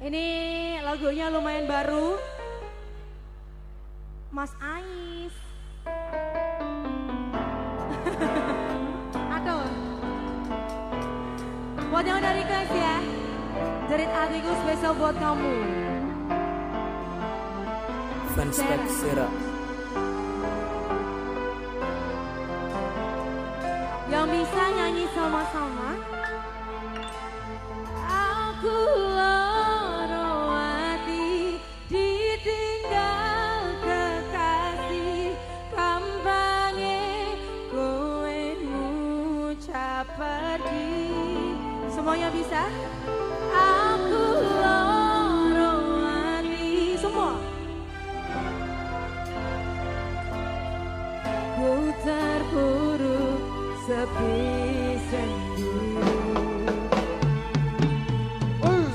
Ini lagunya lumayan baru. Mas Ais. Aduh. Buat yang dari request ya. Jerit hatiku spesial buat kamu. Fans like Sera. Yang bisa nyanyi sama-sama. Aku pergi. Semuanya bisa? Aku loro hati semua. Ku terpuruk sepi sendiri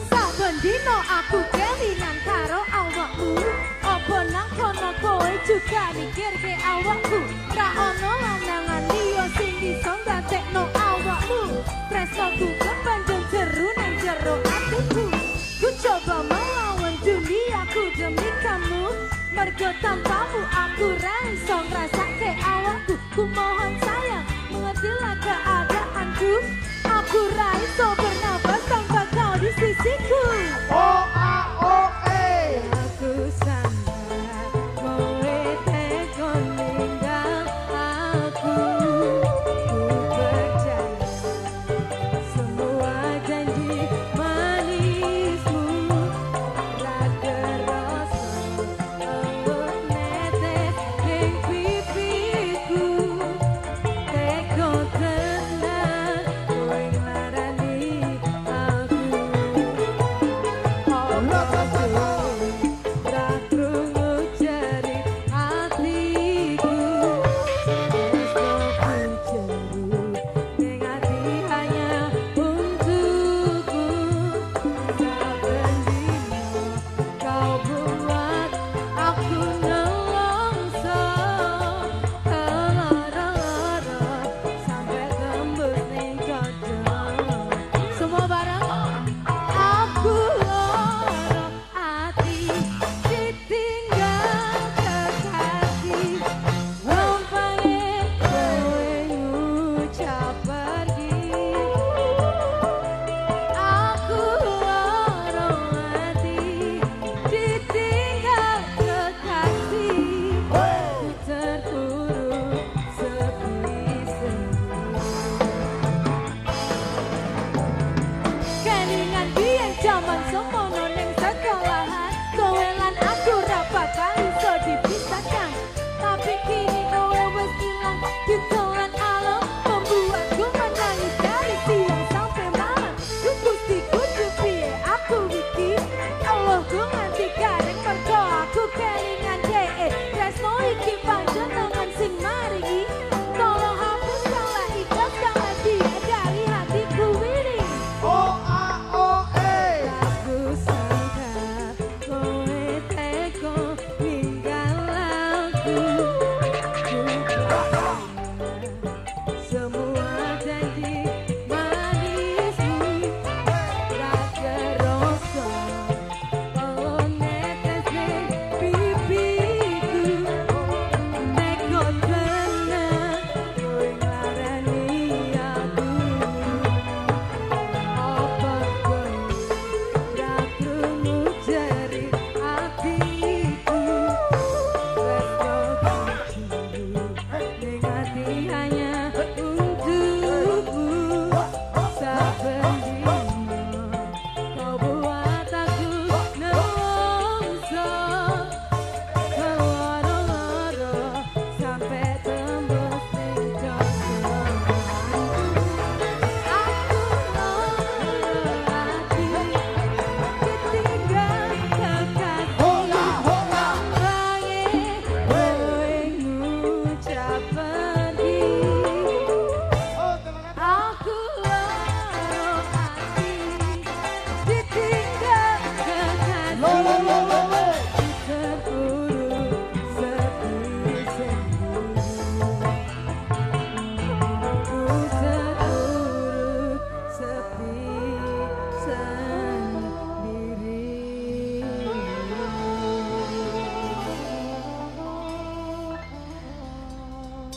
Saben dino aku kelingan karo awakmu Apa nang kono kowe juga mikir ke awakku Ra ono lanangan liya sing iso nggatekno awakmu Tresnoku kepanjang jeru nang jero atiku Ku coba melawan duniaku demi kamu. Mergo tanpamu aku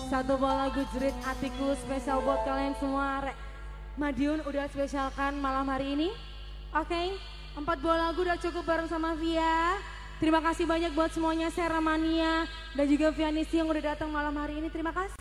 Satu lagu jerit hatiku spesial buat kalian semua. Rek. Madiun udah spesialkan malam hari ini. Oke, empat buah lagu udah cukup bareng sama Via. Terima kasih banyak buat semuanya Seramania dan juga Vianisti yang udah datang malam hari ini. Terima kasih.